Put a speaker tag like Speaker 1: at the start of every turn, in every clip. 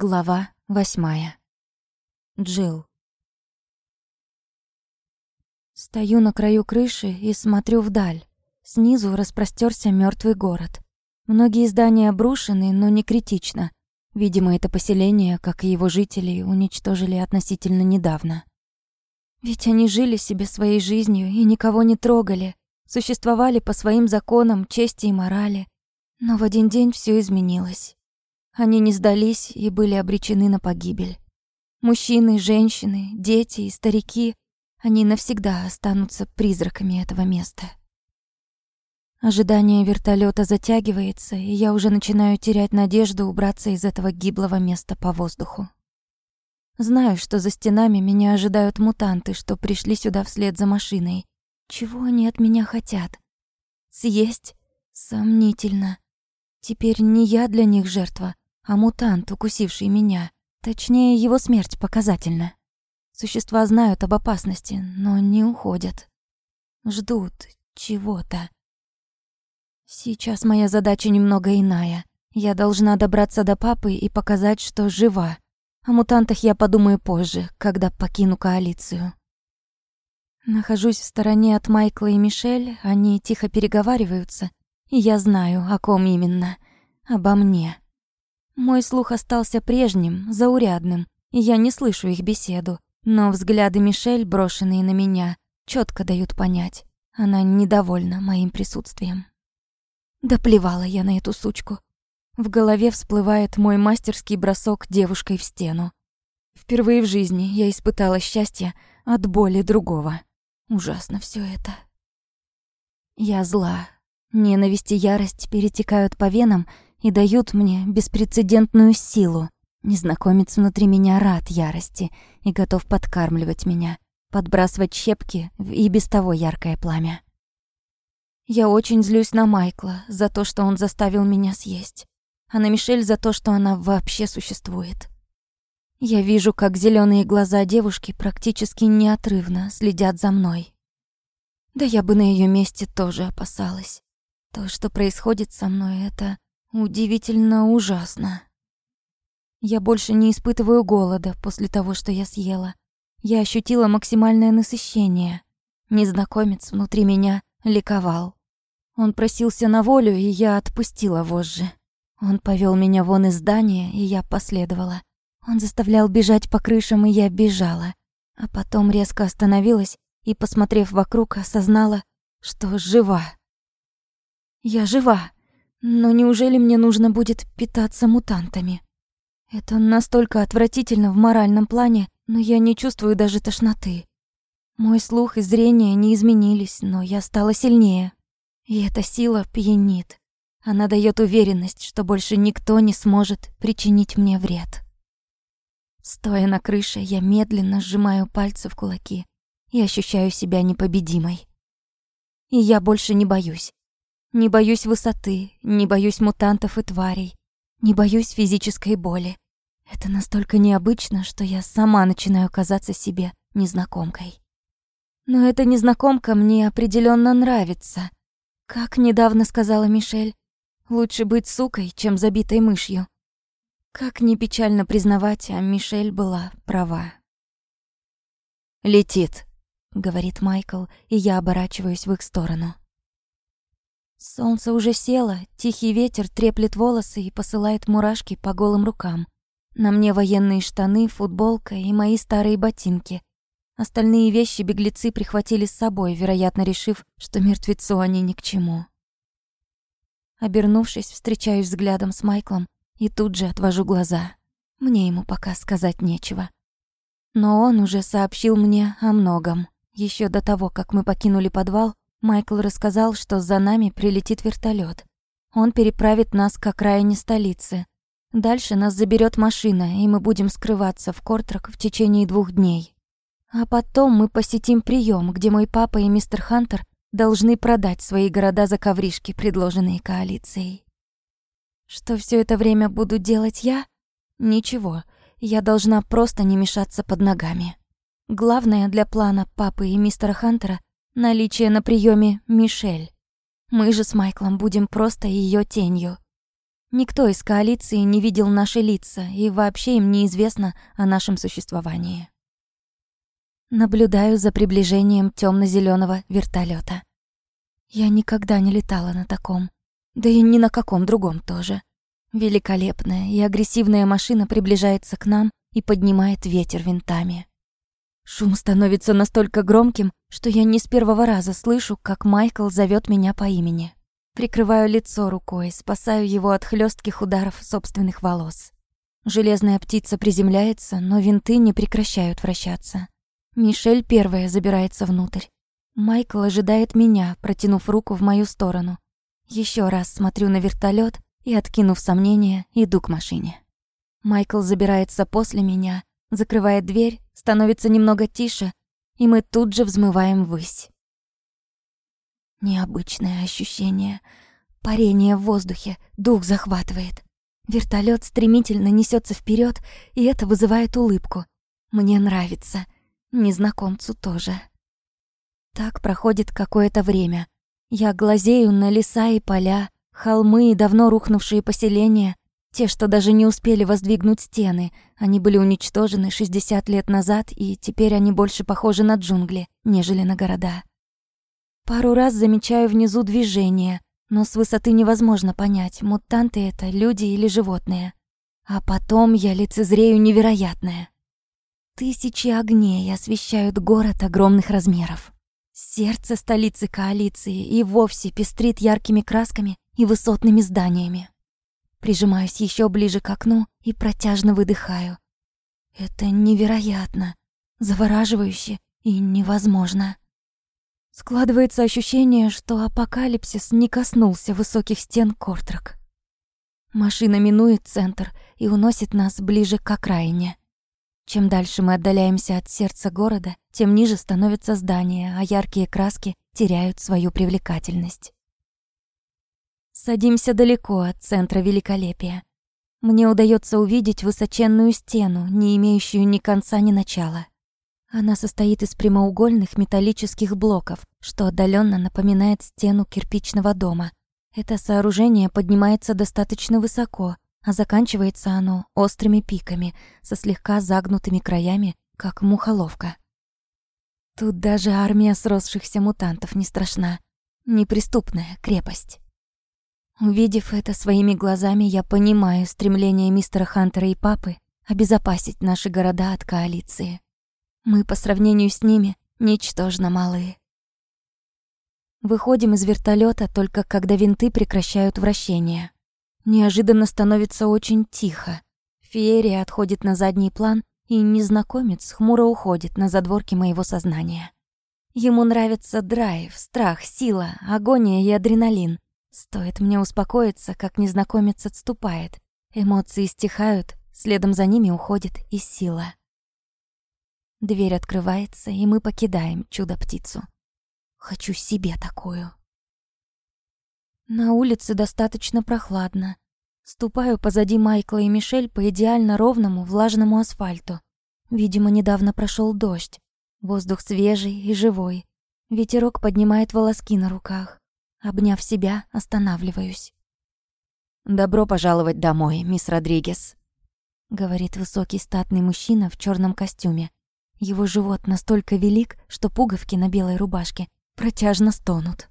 Speaker 1: Глава восьмая. Джил. Стою на краю крыши и смотрю вдаль. Снизу распростерся мертвый город. Многие здания обрушены, но не критично. Видимо, это поселение, как и его жители, уничтожили относительно недавно. Ведь они жили себе своей жизнью и никого не трогали, существовали по своим законам чести и морали. Но в один день все изменилось. Они не сдались и были обречены на погибель. Мужчины, женщины, дети и старики, они навсегда останутся призраками этого места. Ожидание вертолета затягивается, и я уже начинаю терять надежду убраться из этого гиблого места по воздуху. Знаю, что за стенами меня ожидают мутанты, что пришли сюда вслед за машиной. Чего они от меня хотят? Съесть? Сомнительно. Теперь не я для них жертва, а мутант, укусивший меня. Точнее, его смерть показательна. Существа знают об опасности, но не уходят. Ждут чего-то. Сейчас моя задача немного иная. Я должна добраться до папы и показать, что жива. О мутантах я подумаю позже, когда покину коалицию. Нахожусь в стороне от Майкла и Мишель, они тихо переговариваются, и я знаю, о ком именно. Обо мне. Мой слух остался прежним, заурядным, и я не слышу их беседу. Но взгляды Мишель, брошенные на меня, четко дают понять. Она недовольна моим присутствием. Да плевала я на эту сучку. В голове всплывает мой мастерский бросок девушкой в стену. Впервые в жизни я испытала счастье от боли другого. Ужасно все это. Я зла. Ненависть и ярость перетекают по венам, и дают мне беспрецедентную силу. Незнакомец внутри меня рад ярости и готов подкармливать меня, подбрасывать щепки и без того яркое пламя. Я очень злюсь на Майкла за то, что он заставил меня съесть, а на Мишель за то, что она вообще существует. Я вижу, как зеленые глаза девушки практически неотрывно следят за мной. Да я бы на ее месте тоже опасалась. То, что происходит со мной, это Удивительно ужасно. Я больше не испытываю голода после того, что я съела. Я ощутила максимальное насыщение. Незнакомец внутри меня ликовал. Он просился на волю, и я отпустила вожжи. Он повел меня вон из здания, и я последовала. Он заставлял бежать по крышам, и я бежала. А потом резко остановилась и, посмотрев вокруг, осознала, что жива. Я жива. Но неужели мне нужно будет питаться мутантами? Это настолько отвратительно в моральном плане, но я не чувствую даже тошноты. Мой слух и зрение не изменились, но я стала сильнее. И эта сила пьянит. Она дает уверенность, что больше никто не сможет причинить мне вред. Стоя на крыше, я медленно сжимаю пальцы в кулаки и ощущаю себя непобедимой. И я больше не боюсь. Не боюсь высоты, не боюсь мутантов и тварей, не боюсь физической боли. Это настолько необычно, что я сама начинаю казаться себе незнакомкой. Но эта незнакомка мне определенно нравится. Как недавно сказала Мишель, лучше быть сукой, чем забитой мышью. Как не печально признавать, а Мишель была права. «Летит», — говорит Майкл, и я оборачиваюсь в их сторону. Солнце уже село, тихий ветер треплет волосы и посылает мурашки по голым рукам. На мне военные штаны, футболка и мои старые ботинки. Остальные вещи беглецы прихватили с собой, вероятно, решив, что мертвецу они ни к чему. Обернувшись, встречаюсь взглядом с Майклом и тут же отвожу глаза. Мне ему пока сказать нечего. Но он уже сообщил мне о многом. Еще до того, как мы покинули подвал, Майкл рассказал, что за нами прилетит вертолет. Он переправит нас к окраине столицы. Дальше нас заберет машина, и мы будем скрываться в Кортрак в течение двух дней. А потом мы посетим прием, где мой папа и мистер Хантер должны продать свои города за ковришки, предложенные коалицией. Что все это время буду делать я? Ничего, я должна просто не мешаться под ногами. Главное для плана папы и мистера Хантера наличие на приеме Мишель. Мы же с Майклом будем просто ее тенью. Никто из коалиции не видел наши лица, и вообще им неизвестно о нашем существовании. Наблюдаю за приближением темно зеленого вертолета. Я никогда не летала на таком, да и ни на каком другом тоже. Великолепная и агрессивная машина приближается к нам и поднимает ветер винтами. Шум становится настолько громким, что я не с первого раза слышу, как Майкл зовет меня по имени. Прикрываю лицо рукой, спасаю его от хлестких ударов собственных волос. Железная птица приземляется, но винты не прекращают вращаться. Мишель первая забирается внутрь. Майкл ожидает меня, протянув руку в мою сторону. Еще раз смотрю на вертолет и, откинув сомнения, иду к машине. Майкл забирается после меня, закрывает дверь, становится немного тише, и мы тут же взмываем ввысь. Необычное ощущение. Парение в воздухе, дух захватывает. Вертолет стремительно несется вперед, и это вызывает улыбку. Мне нравится. Незнакомцу тоже. Так проходит какое-то время. Я глазею на леса и поля, холмы и давно рухнувшие поселения, те, что даже не успели воздвигнуть стены. Они были уничтожены 60 лет назад, и теперь они больше похожи на джунгли, нежели на города. Пару раз замечаю внизу движение, но с высоты невозможно понять, мутанты это люди или животные. А потом я лицезрею невероятное. Тысячи огней освещают город огромных размеров. Сердце столицы коалиции и вовсе пестрит яркими красками и высотными зданиями. Прижимаюсь еще ближе к окну и протяжно выдыхаю. Это невероятно, завораживающе и невозможно. Складывается ощущение, что апокалипсис не коснулся высоких стен Кортрак. Машина минует центр и уносит нас ближе к окраине. Чем дальше мы отдаляемся от сердца города, тем ниже становятся здания, а яркие краски теряют свою привлекательность. Садимся далеко от центра великолепия. Мне удается увидеть высоченную стену, не имеющую ни конца, ни начала. Она состоит из прямоугольных металлических блоков, что отдаленно напоминает стену кирпичного дома. Это сооружение поднимается достаточно высоко, а заканчивается оно острыми пиками со слегка загнутыми краями, как мухоловка. Тут даже армия сросшихся мутантов не страшна. Неприступная крепость. Увидев это своими глазами, я понимаю стремление мистера Хантера и папы обезопасить наши города от коалиции. Мы по сравнению с ними ничтожно малые. Выходим из вертолета только когда винты прекращают вращение. Неожиданно становится очень тихо. Феерия отходит на задний план, и незнакомец хмуро уходит на задворки моего сознания. Ему нравится драйв, страх, сила, агония и адреналин. Стоит мне успокоиться, как незнакомец отступает. Эмоции стихают, следом за ними уходит и сила. Дверь открывается, и мы покидаем чудо-птицу. Хочу себе такую. На улице достаточно прохладно. Ступаю позади Майкла и Мишель по идеально ровному влажному асфальту. Видимо, недавно прошел дождь. Воздух свежий и живой. Ветерок поднимает волоски на руках. Обняв себя, останавливаюсь. «Добро пожаловать домой, мисс Родригес», — говорит высокий статный мужчина в черном костюме. Его живот настолько велик, что пуговки на белой рубашке протяжно стонут.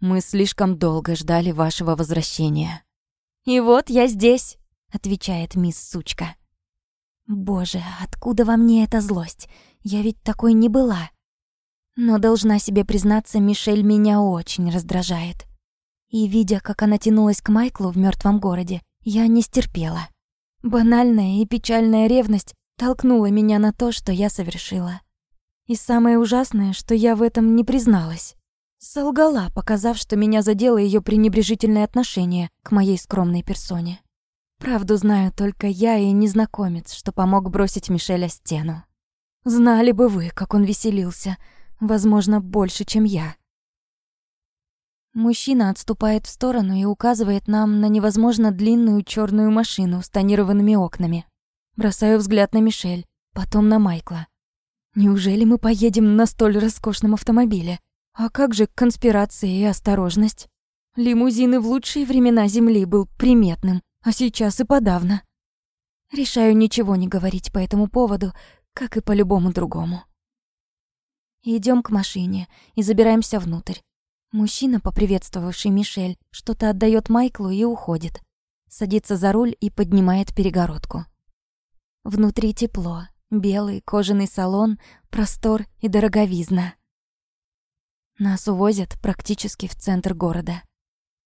Speaker 1: «Мы слишком долго ждали вашего возвращения». «И вот я здесь», — отвечает мисс Сучка. «Боже, откуда во мне эта злость? Я ведь такой не была». Но должна себе признаться, Мишель меня очень раздражает. И видя, как она тянулась к Майклу в мертвом городе, я не стерпела. Банальная и печальная ревность толкнула меня на то, что я совершила. И самое ужасное, что я в этом не призналась. Солгала, показав, что меня задело ее пренебрежительное отношение к моей скромной персоне. Правду знаю только я и незнакомец, что помог бросить Мишеля стену. Знали бы вы, как он веселился. Возможно, больше, чем я. Мужчина отступает в сторону и указывает нам на невозможно длинную черную машину с тонированными окнами. Бросаю взгляд на Мишель, потом на Майкла. Неужели мы поедем на столь роскошном автомобиле? А как же конспирация и осторожность? Лимузин и в лучшие времена Земли был приметным, а сейчас и подавно. Решаю ничего не говорить по этому поводу, как и по любому другому. Идем к машине и забираемся внутрь. Мужчина, поприветствовавший Мишель, что-то отдает Майклу и уходит. Садится за руль и поднимает перегородку. Внутри тепло, белый кожаный салон, простор и дороговизна. Нас увозят практически в центр города.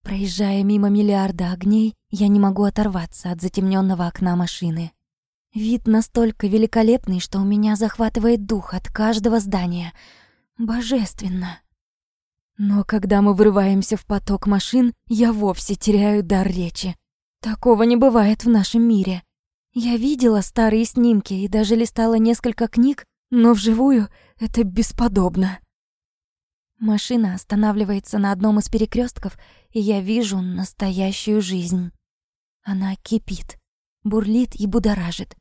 Speaker 1: Проезжая мимо миллиарда огней, я не могу оторваться от затемненного окна машины. Вид настолько великолепный, что у меня захватывает дух от каждого здания. Божественно. Но когда мы врываемся в поток машин, я вовсе теряю дар речи. Такого не бывает в нашем мире. Я видела старые снимки и даже листала несколько книг, но вживую это бесподобно. Машина останавливается на одном из перекрестков, и я вижу настоящую жизнь. Она кипит, бурлит и будоражит.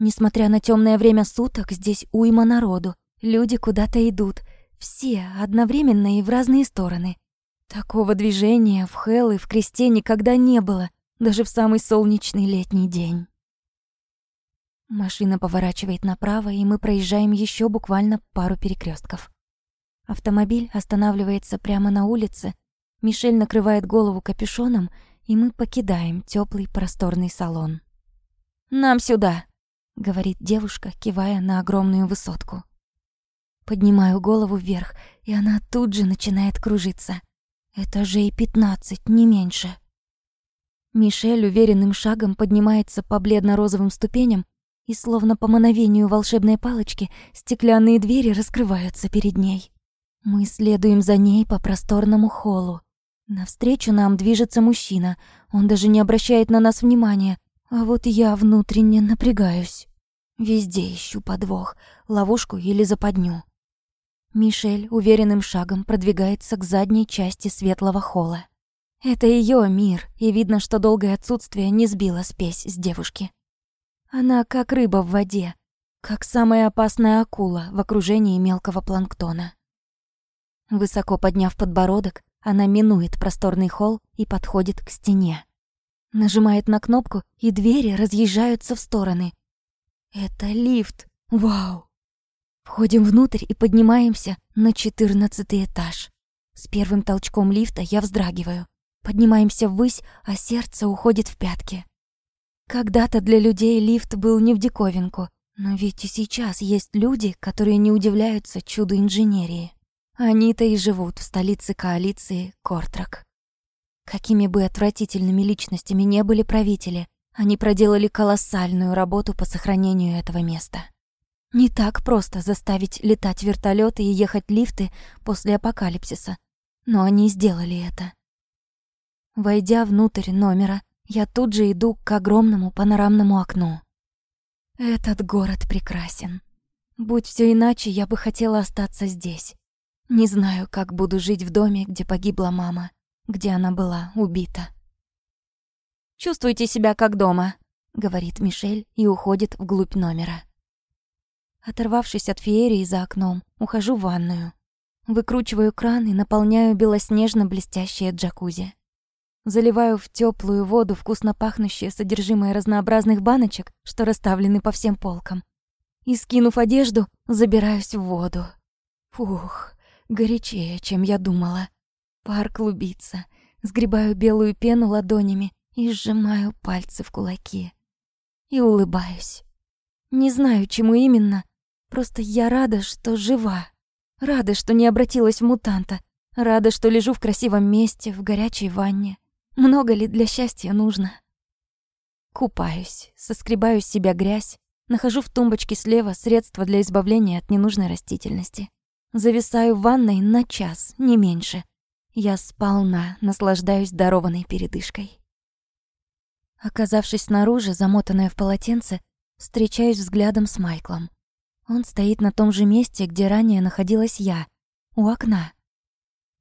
Speaker 1: Несмотря на темное время суток, здесь уйма народу. Люди куда-то идут. Все, одновременно и в разные стороны. Такого движения в Хелл и в Кресте никогда не было, даже в самый солнечный летний день. Машина поворачивает направо, и мы проезжаем еще буквально пару перекрестков. Автомобиль останавливается прямо на улице. Мишель накрывает голову капюшоном, и мы покидаем теплый просторный салон. «Нам сюда!» — говорит девушка, кивая на огромную высотку. Поднимаю голову вверх, и она тут же начинает кружиться. Этажей пятнадцать, не меньше. Мишель уверенным шагом поднимается по бледно-розовым ступеням, и словно по мановению волшебной палочки стеклянные двери раскрываются перед ней. Мы следуем за ней по просторному холлу. Навстречу нам движется мужчина. Он даже не обращает на нас внимания. А вот я внутренне напрягаюсь. Везде ищу подвох, ловушку или западню. Мишель уверенным шагом продвигается к задней части светлого холла. Это ее мир, и видно, что долгое отсутствие не сбило спесь с девушки. Она как рыба в воде, как самая опасная акула в окружении мелкого планктона. Высоко подняв подбородок, она минует просторный холл и подходит к стене. Нажимает на кнопку, и двери разъезжаются в стороны. Это лифт. Вау! Входим внутрь и поднимаемся на четырнадцатый этаж. С первым толчком лифта я вздрагиваю. Поднимаемся ввысь, а сердце уходит в пятки. Когда-то для людей лифт был не в диковинку, но ведь и сейчас есть люди, которые не удивляются чуду инженерии. Они-то и живут в столице коалиции Кортрак. Какими бы отвратительными личностями не были правители, они проделали колоссальную работу по сохранению этого места. Не так просто заставить летать вертолеты и ехать лифты после апокалипсиса, но они сделали это. Войдя внутрь номера, я тут же иду к огромному панорамному окну. Этот город прекрасен. Будь все иначе, я бы хотела остаться здесь. Не знаю, как буду жить в доме, где погибла мама, где она была убита. «Чувствуйте себя как дома», — говорит Мишель и уходит вглубь номера. Оторвавшись от феерии за окном, ухожу в ванную. Выкручиваю кран и наполняю белоснежно-блестящее джакузи. Заливаю в теплую воду вкусно пахнущее содержимое разнообразных баночек, что расставлены по всем полкам. И, скинув одежду, забираюсь в воду. Фух, Горячее, чем я думала. Пар клубится. Сгребаю белую пену ладонями и сжимаю пальцы в кулаки. И улыбаюсь. Не знаю, чему именно. Просто я рада, что жива. Рада, что не обратилась в мутанта. Рада, что лежу в красивом месте, в горячей ванне. Много ли для счастья нужно? Купаюсь, соскребаю с себя грязь, нахожу в тумбочке слева средства для избавления от ненужной растительности. Зависаю в ванной на час, не меньше. Я сполна наслаждаюсь дарованной передышкой. Оказавшись снаружи, замотанная в полотенце, встречаюсь взглядом с Майклом. Он стоит на том же месте, где ранее находилась я, у окна.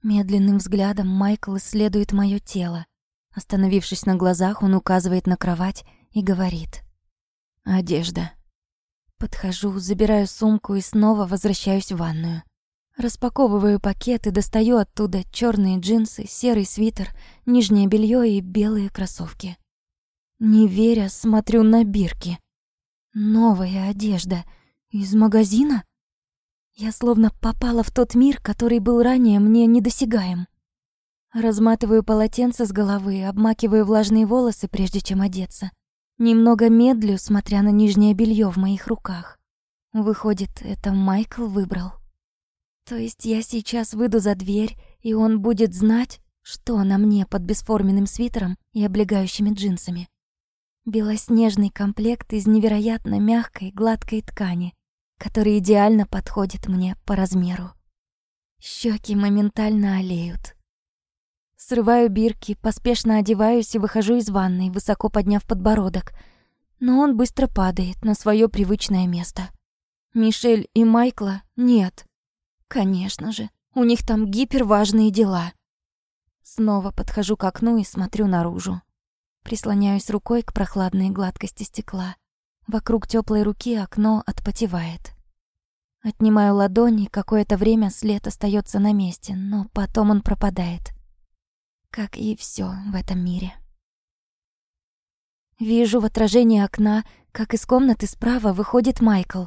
Speaker 1: Медленным взглядом Майкл исследует моё тело. Остановившись на глазах, он указывает на кровать и говорит. «Одежда». Подхожу, забираю сумку и снова возвращаюсь в ванную. Распаковываю пакет и достаю оттуда черные джинсы, серый свитер, нижнее белье и белые кроссовки. Не веря, смотрю на бирки. Новая одежда. Из магазина? Я словно попала в тот мир, который был ранее мне недосягаем. Разматываю полотенце с головы, обмакиваю влажные волосы, прежде чем одеться. Немного медлю, смотря на нижнее белье в моих руках. Выходит, это Майкл выбрал. То есть я сейчас выйду за дверь, и он будет знать, что на мне под бесформенным свитером и облегающими джинсами. Белоснежный комплект из невероятно мягкой, гладкой ткани, который идеально подходит мне по размеру. Щеки моментально олеют. Срываю бирки, поспешно одеваюсь и выхожу из ванной, высоко подняв подбородок. Но он быстро падает на свое привычное место. Мишель и Майкла нет. Конечно же, у них там гиперважные дела. Снова подхожу к окну и смотрю наружу. Прислоняюсь рукой к прохладной гладкости стекла. Вокруг теплой руки окно отпотевает. Отнимаю ладони, какое-то время след остается на месте, но потом он пропадает. Как и все в этом мире. Вижу в отражении окна, как из комнаты справа выходит Майкл.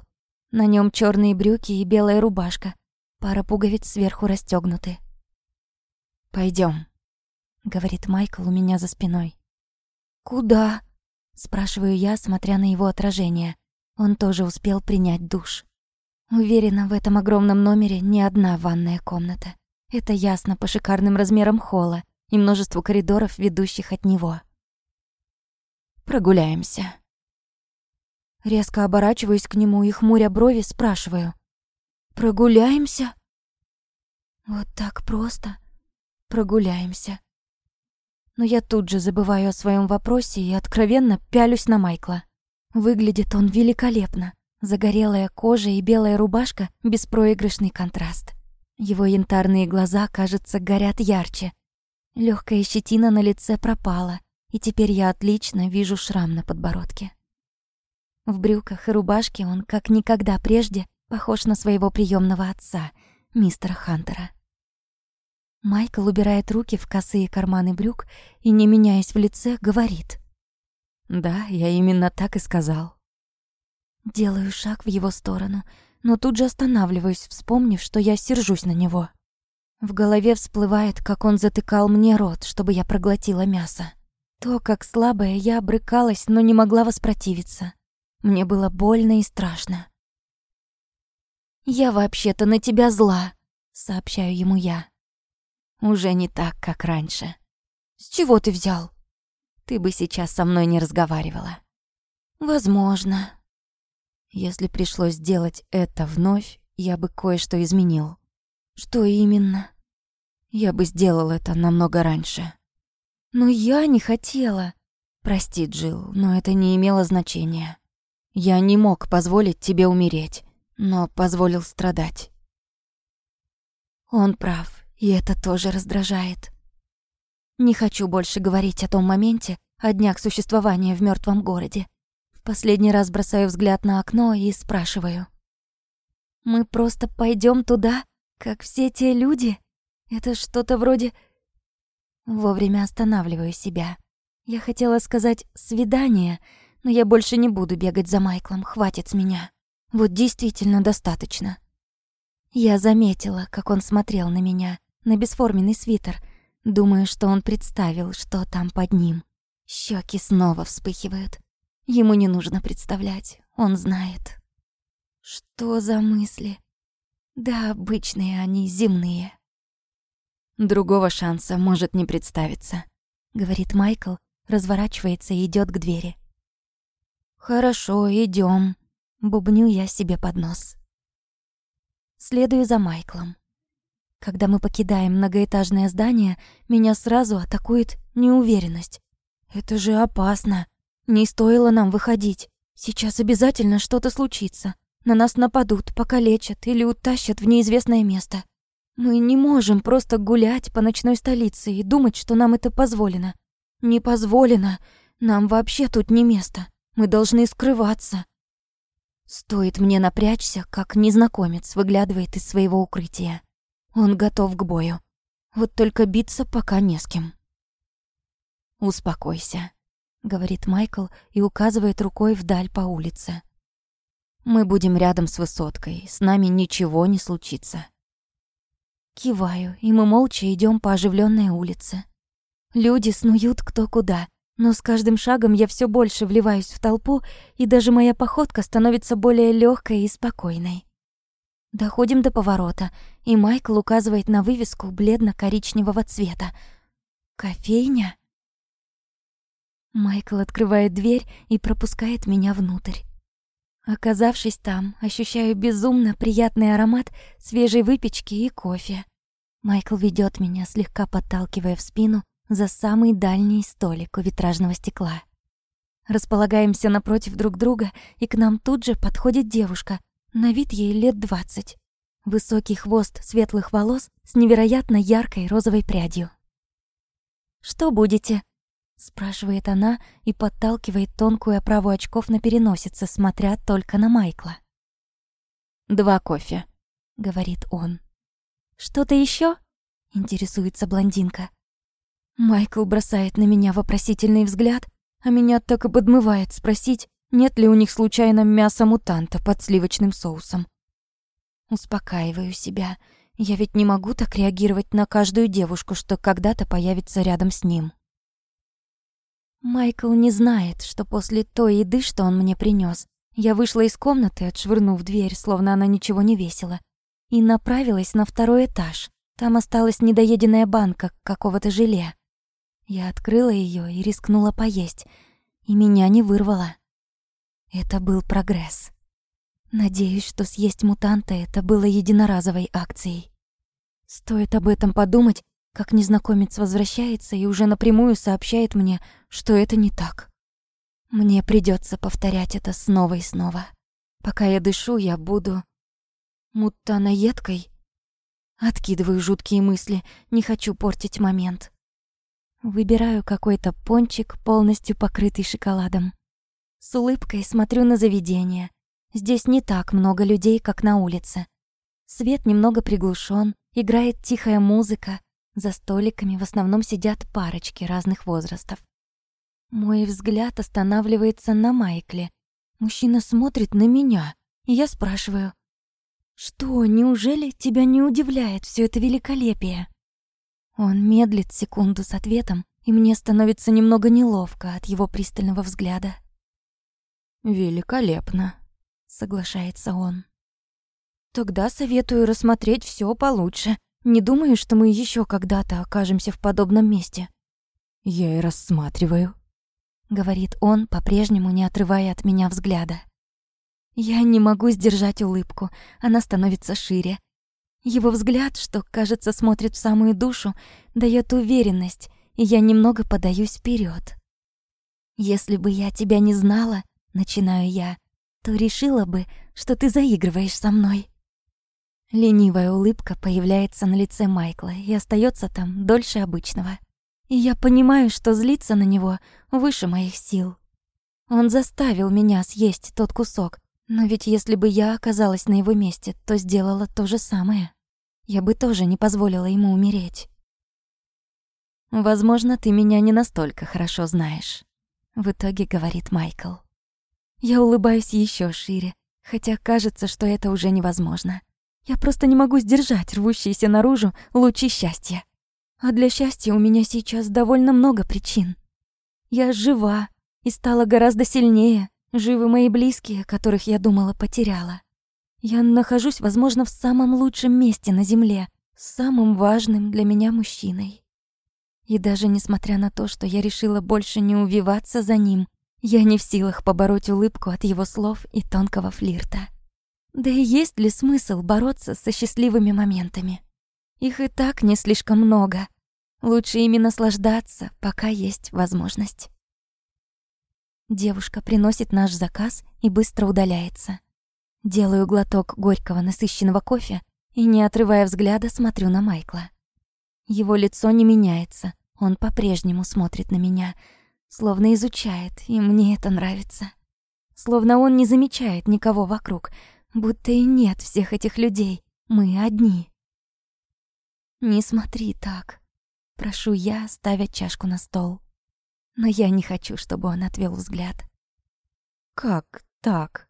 Speaker 1: На нем черные брюки и белая рубашка. Пара пуговиц сверху расстёгнуты. Пойдем, говорит Майкл у меня за спиной. «Куда?» — спрашиваю я, смотря на его отражение. Он тоже успел принять душ. Уверена, в этом огромном номере не одна ванная комната. Это ясно по шикарным размерам холла и множеству коридоров, ведущих от него. Прогуляемся. Резко оборачиваюсь к нему и, хмуря брови, спрашиваю. Прогуляемся? Вот так просто. Прогуляемся. Но я тут же забываю о своем вопросе и откровенно пялюсь на Майкла. Выглядит он великолепно. Загорелая кожа и белая рубашка — беспроигрышный контраст. Его янтарные глаза, кажется, горят ярче. Легкая щетина на лице пропала, и теперь я отлично вижу шрам на подбородке. В брюках и рубашке он, как никогда прежде, Похож на своего приемного отца, мистера Хантера. Майкл убирает руки в косые карманы брюк и, не меняясь в лице, говорит. «Да, я именно так и сказал». Делаю шаг в его сторону, но тут же останавливаюсь, вспомнив, что я сержусь на него. В голове всплывает, как он затыкал мне рот, чтобы я проглотила мясо. То, как слабая я обрыкалась, но не могла воспротивиться. Мне было больно и страшно. «Я вообще-то на тебя зла», — сообщаю ему я. «Уже не так, как раньше». «С чего ты взял?» «Ты бы сейчас со мной не разговаривала». «Возможно». Если пришлось сделать это вновь, я бы кое-что изменил. «Что именно?» «Я бы сделал это намного раньше». «Но я не хотела». «Прости, Джилл, но это не имело значения. Я не мог позволить тебе умереть но позволил страдать. Он прав, и это тоже раздражает. Не хочу больше говорить о том моменте, о днях существования в мертвом городе. В последний раз бросаю взгляд на окно и спрашиваю. «Мы просто пойдем туда, как все те люди? Это что-то вроде...» Вовремя останавливаю себя. Я хотела сказать «свидание», но я больше не буду бегать за Майклом, хватит с меня. Вот действительно достаточно. Я заметила, как он смотрел на меня, на бесформенный свитер, думая, что он представил, что там под ним. Щеки снова вспыхивают. Ему не нужно представлять, он знает. Что за мысли? Да, обычные они, земные. Другого шанса может не представиться, говорит Майкл, разворачивается и идет к двери. Хорошо, идем, Бубню я себе под нос. Следую за Майклом. Когда мы покидаем многоэтажное здание, меня сразу атакует неуверенность. Это же опасно. Не стоило нам выходить. Сейчас обязательно что-то случится. На нас нападут, покалечат или утащат в неизвестное место. Мы не можем просто гулять по ночной столице и думать, что нам это позволено. Не позволено. Нам вообще тут не место. Мы должны скрываться. Стоит мне напрячься, как незнакомец выглядывает из своего укрытия. Он готов к бою. Вот только биться пока не с кем. «Успокойся», — говорит Майкл и указывает рукой вдаль по улице. «Мы будем рядом с высоткой, с нами ничего не случится». Киваю, и мы молча идем по оживленной улице. Люди снуют кто куда, но с каждым шагом я все больше вливаюсь в толпу, и даже моя походка становится более легкой и спокойной. Доходим до поворота, и Майкл указывает на вывеску бледно-коричневого цвета. «Кофейня?» Майкл открывает дверь и пропускает меня внутрь. Оказавшись там, ощущаю безумно приятный аромат свежей выпечки и кофе. Майкл ведет меня, слегка подталкивая в спину, за самый дальний столик у витражного стекла. Располагаемся напротив друг друга, и к нам тут же подходит девушка, на вид ей лет двадцать. Высокий хвост светлых волос с невероятно яркой розовой прядью. «Что будете?» спрашивает она и подталкивает тонкую оправу очков на переносице, смотря только на Майкла. «Два кофе», — говорит он. «Что-то еще? интересуется блондинка. Майкл бросает на меня вопросительный взгляд, а меня так и подмывает спросить, нет ли у них случайно мяса мутанта под сливочным соусом. Успокаиваю себя. Я ведь не могу так реагировать на каждую девушку, что когда-то появится рядом с ним. Майкл не знает, что после той еды, что он мне принес, я вышла из комнаты, отшвырнув дверь, словно она ничего не весила, и направилась на второй этаж. Там осталась недоеденная банка какого-то желе. Я открыла ее и рискнула поесть, и меня не вырвало. Это был прогресс. Надеюсь, что съесть мутанта это было единоразовой акцией. Стоит об этом подумать, как незнакомец возвращается и уже напрямую сообщает мне, что это не так. Мне придется повторять это снова и снова. Пока я дышу, я буду... мутаноедкой? Откидываю жуткие мысли, не хочу портить момент. Выбираю какой-то пончик, полностью покрытый шоколадом. С улыбкой смотрю на заведение. Здесь не так много людей, как на улице. Свет немного приглушен, играет тихая музыка, за столиками в основном сидят парочки разных возрастов. Мой взгляд останавливается на Майкле. Мужчина смотрит на меня, и я спрашиваю, «Что, неужели тебя не удивляет все это великолепие?» Он медлит секунду с ответом, и мне становится немного неловко от его пристального взгляда.
Speaker 2: «Великолепно», — соглашается он.
Speaker 1: «Тогда советую рассмотреть все получше», не думаю, что мы еще когда-то окажемся в подобном месте.
Speaker 2: Я и рассматриваю,
Speaker 1: говорит он, по-прежнему не отрывая от меня взгляда. Я не могу сдержать улыбку, она становится шире. Его взгляд, что, кажется, смотрит в самую душу, дает уверенность, и я немного подаюсь вперед. Если бы я тебя не знала, начинаю я, то решила бы, что ты заигрываешь со мной. Ленивая улыбка появляется на лице Майкла и остается там дольше обычного. И я понимаю, что злиться на него выше моих сил. Он заставил меня съесть тот кусок, но ведь если бы я оказалась на его месте, то сделала то же самое. Я бы тоже не позволила ему умереть.
Speaker 2: «Возможно, ты меня не настолько хорошо знаешь», — в итоге говорит Майкл.
Speaker 1: Я улыбаюсь еще шире, хотя кажется, что это уже невозможно. Я просто не могу сдержать рвущиеся наружу лучи счастья. А для счастья у меня сейчас довольно много причин. Я жива и стала гораздо сильнее. Живы мои близкие, которых я думала потеряла. Я нахожусь, возможно, в самом лучшем месте на Земле, с самым важным для меня мужчиной. И даже несмотря на то, что я решила больше не увиваться за ним, я не в силах побороть улыбку от его слов и тонкого флирта. Да и есть ли смысл бороться со счастливыми моментами? Их и так не слишком много. Лучше ими наслаждаться, пока есть возможность. Девушка приносит наш заказ и быстро удаляется. Делаю глоток горького насыщенного кофе и, не отрывая взгляда, смотрю на Майкла. Его лицо не меняется, он по-прежнему смотрит на меня, словно изучает, и мне это нравится. словно он не замечает никого вокруг, будто и нет всех этих людей, мы одни. «Не смотри так», — прошу я, ставя чашку на стол. Но я не хочу, чтобы он отвел взгляд. «Как так?»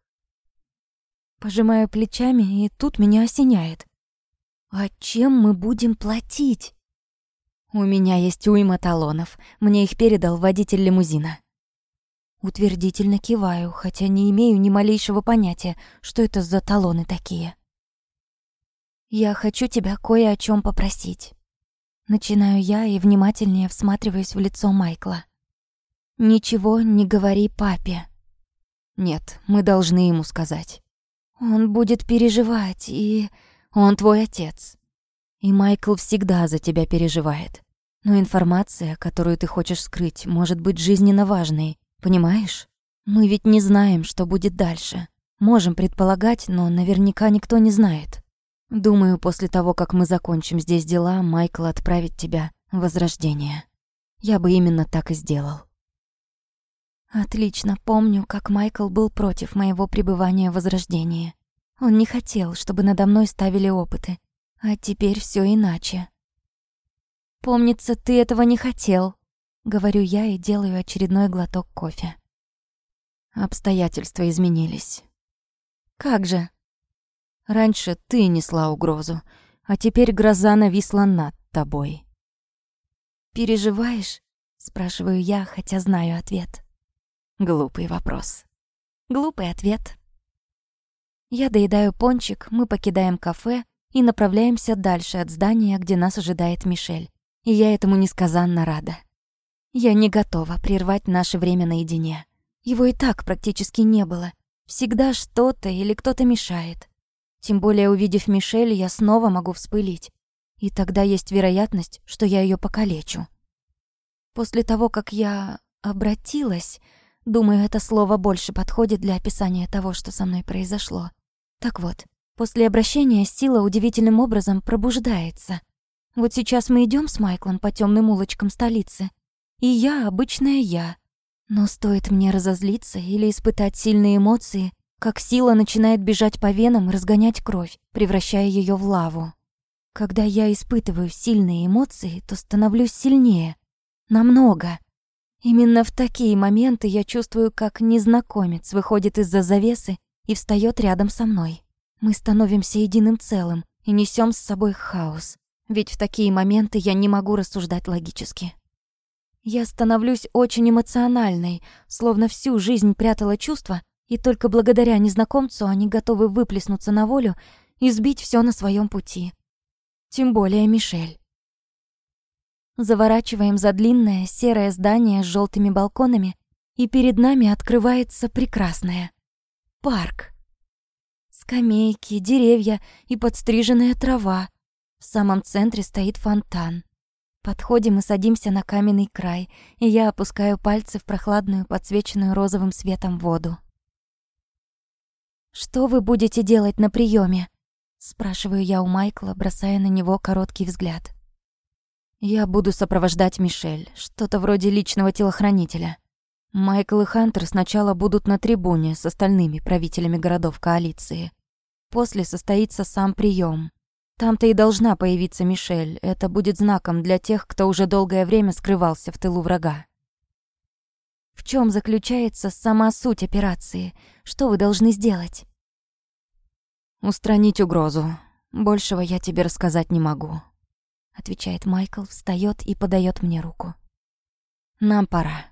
Speaker 1: Пожимаю плечами, и тут меня осеняет. «А чем мы будем платить?» «У меня есть уйма талонов. Мне их передал водитель лимузина». Утвердительно киваю, хотя не имею ни малейшего понятия, что это за талоны такие. «Я хочу тебя кое о чем попросить». Начинаю я и внимательнее всматриваюсь в лицо Майкла. «Ничего не говори папе». «Нет, мы должны ему сказать». Он будет переживать, и... Он твой отец. И Майкл всегда за тебя переживает. Но информация, которую ты хочешь скрыть, может быть жизненно важной, понимаешь? Мы ведь не знаем, что будет дальше. Можем предполагать, но наверняка никто не знает. Думаю, после того, как мы закончим здесь дела, Майкл отправит тебя в Возрождение. Я бы именно так и сделал. Отлично помню, как Майкл был против моего пребывания в Возрождении. Он не хотел, чтобы надо мной ставили опыты. А теперь все иначе. «Помнится, ты этого не хотел», — говорю я и делаю очередной глоток кофе. Обстоятельства изменились. «Как же?» «Раньше ты несла угрозу, а теперь гроза нависла над тобой». «Переживаешь?» — спрашиваю я, хотя знаю ответ. Глупый вопрос. Глупый ответ. Я доедаю пончик, мы покидаем кафе и направляемся дальше от здания, где нас ожидает Мишель. И я этому несказанно рада. Я не готова прервать наше время наедине. Его и так практически не было. Всегда что-то или кто-то мешает. Тем более, увидев Мишель, я снова могу вспылить. И тогда есть вероятность, что я ее покалечу. После того, как я обратилась, Думаю, это слово больше подходит для описания того, что со мной произошло. Так вот, после обращения сила удивительным образом пробуждается. Вот сейчас мы идем с Майклом по темным улочкам столицы, и я обычная я. Но стоит мне разозлиться или испытать сильные эмоции, как сила начинает бежать по венам и разгонять кровь, превращая ее в лаву. Когда я испытываю сильные эмоции, то становлюсь сильнее. Намного. Именно в такие моменты я чувствую, как незнакомец выходит из-за завесы и встает рядом со мной. Мы становимся единым целым и несем с собой хаос. Ведь в такие моменты я не могу рассуждать логически. Я становлюсь очень эмоциональной, словно всю жизнь прятала чувства, и только благодаря незнакомцу они готовы выплеснуться на волю и сбить все на своем пути. Тем более Мишель. Заворачиваем за длинное серое здание с желтыми балконами, и перед нами открывается прекрасное. Парк. Скамейки, деревья и подстриженная трава. В самом центре стоит фонтан. Подходим и садимся на каменный край, и я опускаю пальцы в прохладную, подсвеченную розовым светом воду. «Что вы будете делать на приеме? спрашиваю я у Майкла, бросая на него короткий взгляд. Я буду сопровождать Мишель, что-то вроде личного телохранителя. Майкл и Хантер сначала будут на трибуне с остальными правителями городов коалиции. После состоится сам прием. Там-то и должна появиться Мишель. Это будет знаком для тех, кто уже долгое время скрывался в тылу врага. В чем заключается сама суть операции? Что вы должны сделать? Устранить угрозу. Большего я тебе рассказать не могу отвечает Майкл, встает и подает мне руку. Нам пора.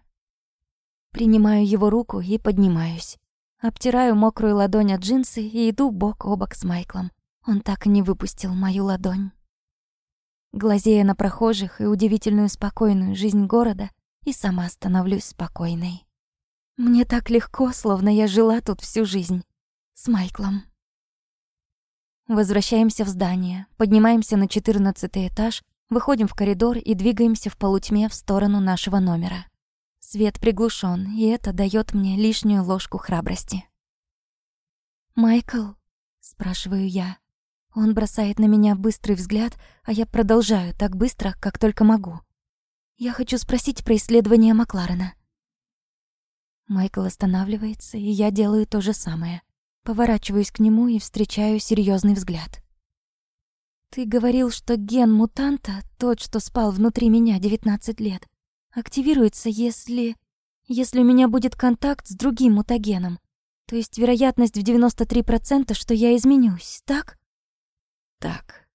Speaker 1: Принимаю его руку и поднимаюсь. Обтираю мокрую ладонь от джинсы и иду бок о бок с Майклом. Он так и не выпустил мою ладонь. Глазея на прохожих и удивительную спокойную жизнь города, и сама становлюсь спокойной. Мне так легко, словно я жила тут всю жизнь. С Майклом. Возвращаемся в здание, поднимаемся на четырнадцатый этаж, выходим в коридор и двигаемся в полутьме в сторону нашего номера. Свет приглушен, и это дает мне лишнюю ложку храбрости. «Майкл?» — спрашиваю я. Он бросает на меня быстрый взгляд, а я продолжаю так быстро, как только могу. Я хочу спросить про исследование Макларена. Майкл останавливается, и я делаю то же самое. Поворачиваюсь к нему и встречаю серьезный взгляд. «Ты говорил, что ген мутанта, тот, что спал внутри меня 19 лет, активируется, если... если у меня будет контакт с другим мутагеном. То есть вероятность в 93%, что я изменюсь, так?»
Speaker 2: «Так».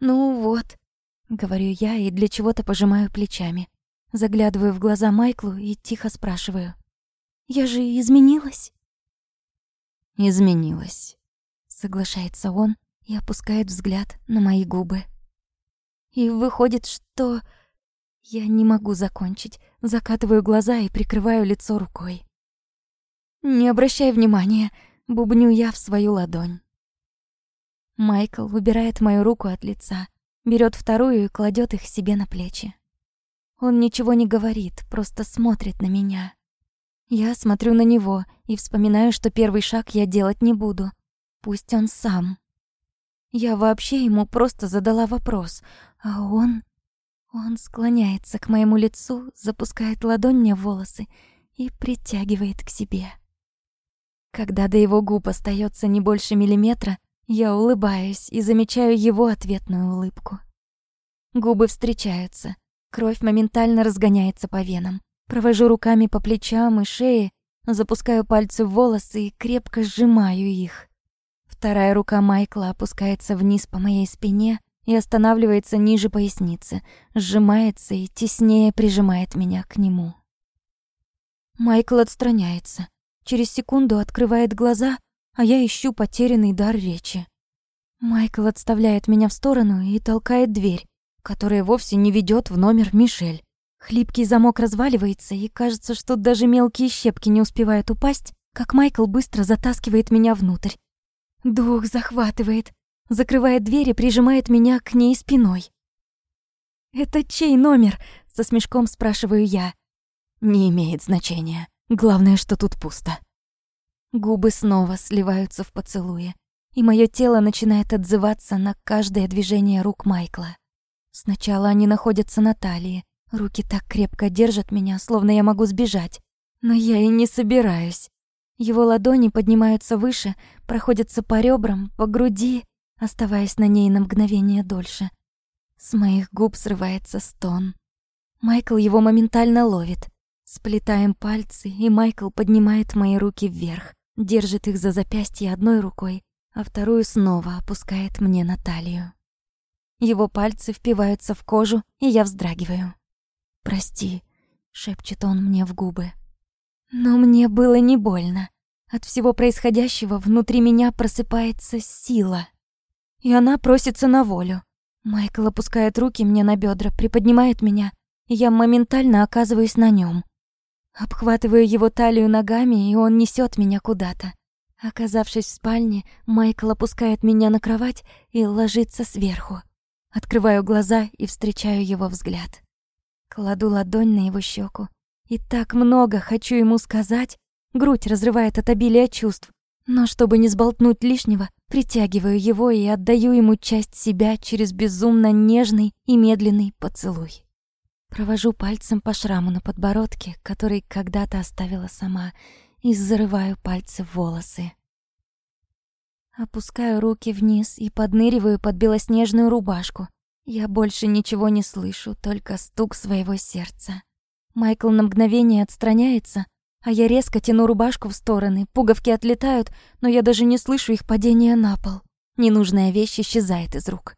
Speaker 1: «Ну вот», — говорю я и для чего-то пожимаю плечами. Заглядываю в глаза Майклу и тихо спрашиваю. «Я же изменилась?»
Speaker 2: «Изменилась», —
Speaker 1: соглашается он и опускает взгляд на мои губы. И выходит, что... Я не могу закончить, закатываю глаза и прикрываю лицо рукой. «Не обращай внимания», — бубню я в свою ладонь. Майкл убирает мою руку от лица, берет вторую и кладет их себе на плечи. Он ничего не говорит, просто смотрит на меня. Я смотрю на него и вспоминаю, что первый шаг я делать не буду. Пусть он сам. Я вообще ему просто задала вопрос, а он... Он склоняется к моему лицу, запускает ладонь мне в волосы и притягивает к себе. Когда до его губ остается не больше миллиметра, я улыбаюсь и замечаю его ответную улыбку. Губы встречаются, кровь моментально разгоняется по венам. Провожу руками по плечам и шее, запускаю пальцы в волосы и крепко сжимаю их. Вторая рука Майкла опускается вниз по моей спине и останавливается ниже поясницы, сжимается и теснее прижимает меня к нему. Майкл отстраняется. Через секунду открывает глаза, а я ищу потерянный дар речи. Майкл отставляет меня в сторону и толкает дверь, которая вовсе не ведет в номер Мишель. Хлипкий замок разваливается, и кажется, что даже мелкие щепки не успевают упасть, как Майкл быстро затаскивает меня внутрь. Дух захватывает, закрывает дверь и прижимает меня к ней спиной. «Это чей номер?» — со смешком спрашиваю я.
Speaker 2: «Не имеет значения. Главное, что тут пусто».
Speaker 1: Губы снова сливаются в поцелуе, и мое тело начинает отзываться на каждое движение рук Майкла. Сначала они находятся на талии, Руки так крепко держат меня, словно я могу сбежать. Но я и не собираюсь. Его ладони поднимаются выше, проходятся по ребрам, по груди, оставаясь на ней на мгновение дольше. С моих губ срывается стон. Майкл его моментально ловит. Сплетаем пальцы, и Майкл поднимает мои руки вверх, держит их за запястье одной рукой, а вторую снова опускает мне на талию. Его пальцы впиваются в кожу, и я вздрагиваю. «Прости», — шепчет он мне в губы. Но мне было не больно. От всего происходящего внутри меня просыпается сила. И она просится на волю. Майкл опускает руки мне на бедра, приподнимает меня, и я моментально оказываюсь на нем. Обхватываю его талию ногами, и он несет меня куда-то. Оказавшись в спальне, Майкл опускает меня на кровать и ложится сверху. Открываю глаза и встречаю его взгляд. Кладу ладонь на его щеку. И так много хочу ему сказать. Грудь разрывает от обилия чувств. Но чтобы не сболтнуть лишнего, притягиваю его и отдаю ему часть себя через безумно нежный и медленный поцелуй. Провожу пальцем по шраму на подбородке, который когда-то оставила сама, и зарываю пальцы в волосы. Опускаю руки вниз и подныриваю под белоснежную рубашку, я больше ничего не слышу, только стук своего сердца. Майкл на мгновение отстраняется, а я резко тяну рубашку в стороны, пуговки отлетают, но я даже не слышу их падения на пол. Ненужная вещь исчезает из рук.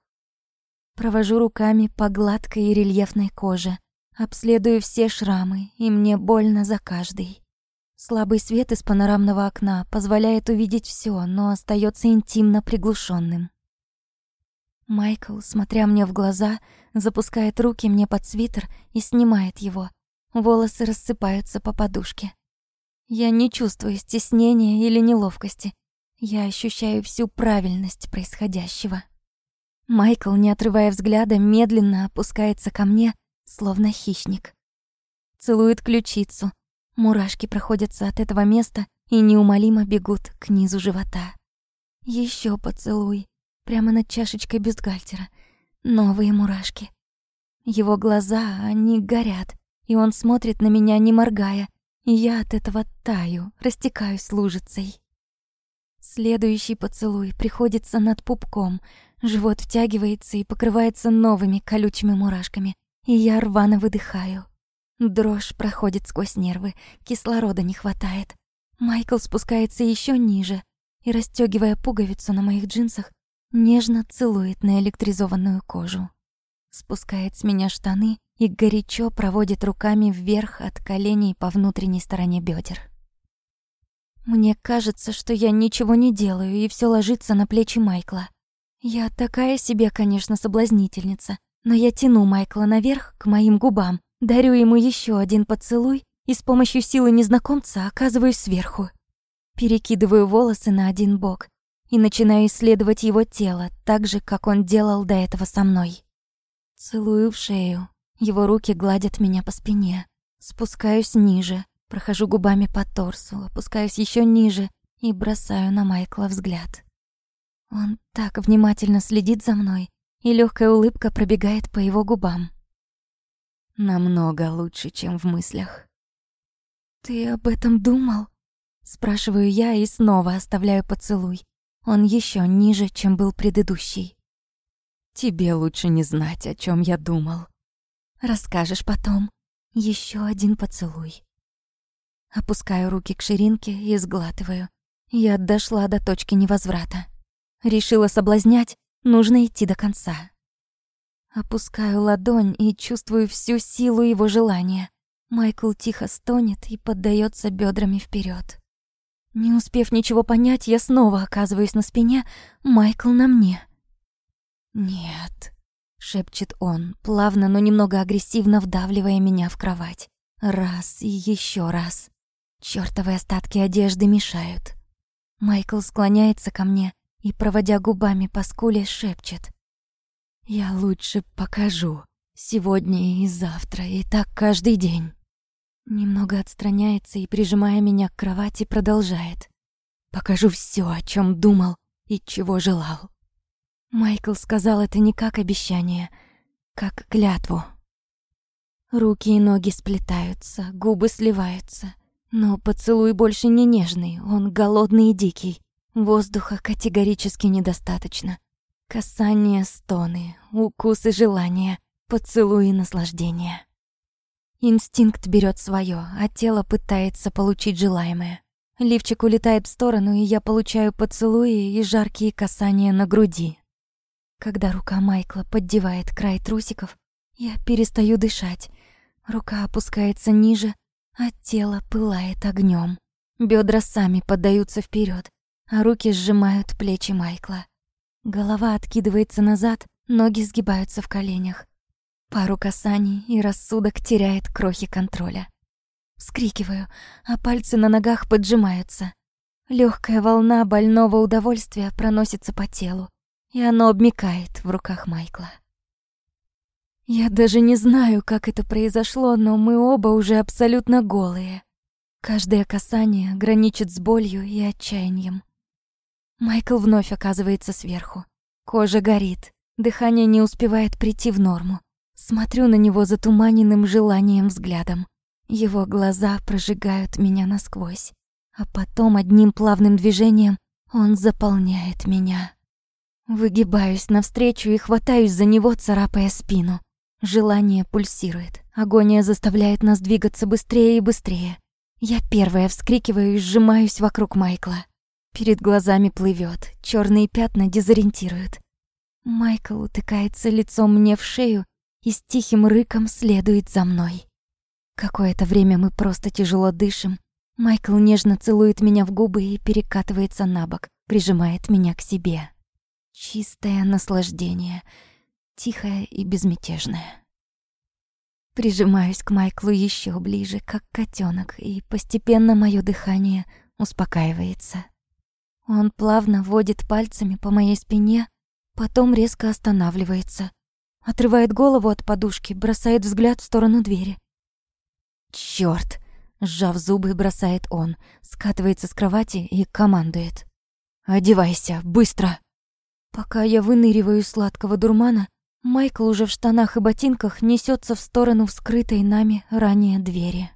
Speaker 1: Провожу руками по гладкой и рельефной коже, обследую все шрамы, и мне больно за каждый. Слабый свет из панорамного окна позволяет увидеть все, но остается интимно приглушенным. Майкл, смотря мне в глаза, запускает руки мне под свитер и снимает его. Волосы рассыпаются по подушке. Я не чувствую стеснения или неловкости. Я ощущаю всю правильность происходящего. Майкл, не отрывая взгляда, медленно опускается ко мне, словно хищник. Целует ключицу. Мурашки проходятся от этого места и неумолимо бегут к низу живота. Еще поцелуй прямо над чашечкой бюстгальтера. Новые мурашки. Его глаза, они горят, и он смотрит на меня, не моргая, и я от этого таю, растекаюсь лужицей. Следующий поцелуй приходится над пупком, живот втягивается и покрывается новыми колючими мурашками, я рвано выдыхаю. Дрожь проходит сквозь нервы, кислорода не хватает. Майкл спускается еще ниже и, расстегивая пуговицу на моих джинсах, нежно целует на электризованную кожу. Спускает с меня штаны и горячо проводит руками вверх от коленей по внутренней стороне бедер. Мне кажется, что я ничего не делаю, и все ложится на плечи Майкла. Я такая себе, конечно, соблазнительница, но я тяну Майкла наверх к моим губам, дарю ему еще один поцелуй и с помощью силы незнакомца оказываюсь сверху. Перекидываю волосы на один бок и начинаю исследовать его тело, так же, как он делал до этого со мной. Целую в шею, его руки гладят меня по спине. Спускаюсь ниже, прохожу губами по торсу, опускаюсь еще ниже и бросаю на Майкла взгляд. Он так внимательно следит за мной, и легкая улыбка пробегает по его губам. Намного лучше, чем в мыслях. «Ты об этом думал?» Спрашиваю я и снова оставляю поцелуй. Он еще ниже, чем был предыдущий. «Тебе лучше не знать, о чем я думал», Расскажешь потом. Еще один поцелуй. Опускаю руки к ширинке и сглатываю. Я дошла до точки невозврата. Решила соблазнять, нужно идти до конца. Опускаю ладонь и чувствую всю силу его желания. Майкл тихо стонет и поддается бедрами вперед. Не успев ничего понять, я снова оказываюсь на спине, Майкл на мне. Нет, шепчет он, плавно, но немного агрессивно вдавливая меня в кровать. Раз и еще раз. Чёртовы остатки одежды мешают. Майкл склоняется ко мне и, проводя губами по скуле, шепчет. «Я лучше покажу. Сегодня и завтра, и так каждый день». Немного отстраняется и, прижимая меня к кровати, продолжает. «Покажу все, о чем думал и чего желал». Майкл сказал это не как обещание, как клятву. Руки и ноги сплетаются, губы сливаются. Но поцелуй больше не нежный, он голодный и дикий. Воздуха категорически недостаточно. Касание, стоны, укусы желания, поцелуи наслаждения. Инстинкт берет свое, а тело пытается получить желаемое. Лифчик улетает в сторону, и я получаю поцелуи и жаркие касания на груди. Когда рука Майкла поддевает край трусиков, я перестаю дышать. Рука опускается ниже, а тело пылает огнем. Бедра сами поддаются вперед, а руки сжимают плечи Майкла. Голова откидывается назад, ноги сгибаются в коленях. Пару касаний, и рассудок теряет крохи контроля. Вскрикиваю, а пальцы на ногах поджимаются. Легкая волна больного удовольствия проносится по телу и оно обмикает в руках Майкла. Я даже не знаю, как это произошло, но мы оба уже абсолютно голые. Каждое касание граничит с болью и отчаянием. Майкл вновь оказывается сверху. Кожа горит, дыхание не успевает прийти в норму. Смотрю на него затуманенным желанием взглядом. Его глаза прожигают меня насквозь, а потом одним плавным движением он заполняет меня. Выгибаюсь навстречу и хватаюсь за него, царапая спину. Желание пульсирует. Агония заставляет нас двигаться быстрее и быстрее. Я первая вскрикиваю и сжимаюсь вокруг Майкла. Перед глазами плывет, черные пятна дезориентируют. Майкл утыкается лицом мне в шею и с тихим рыком следует за мной. Какое-то время мы просто тяжело дышим. Майкл нежно целует меня в губы и перекатывается на бок, прижимает меня к себе. Чистое наслаждение, тихое и безмятежное. Прижимаюсь к Майклу еще ближе, как котенок, и постепенно мое дыхание успокаивается. Он плавно водит пальцами по моей спине, потом резко останавливается, отрывает голову от подушки, бросает взгляд в сторону двери. Черт! сжав зубы, бросает он, скатывается с кровати и командует: "Одевайся, быстро!" Пока я выныриваю из сладкого дурмана, Майкл уже в штанах и ботинках несется в сторону вскрытой нами ранее двери.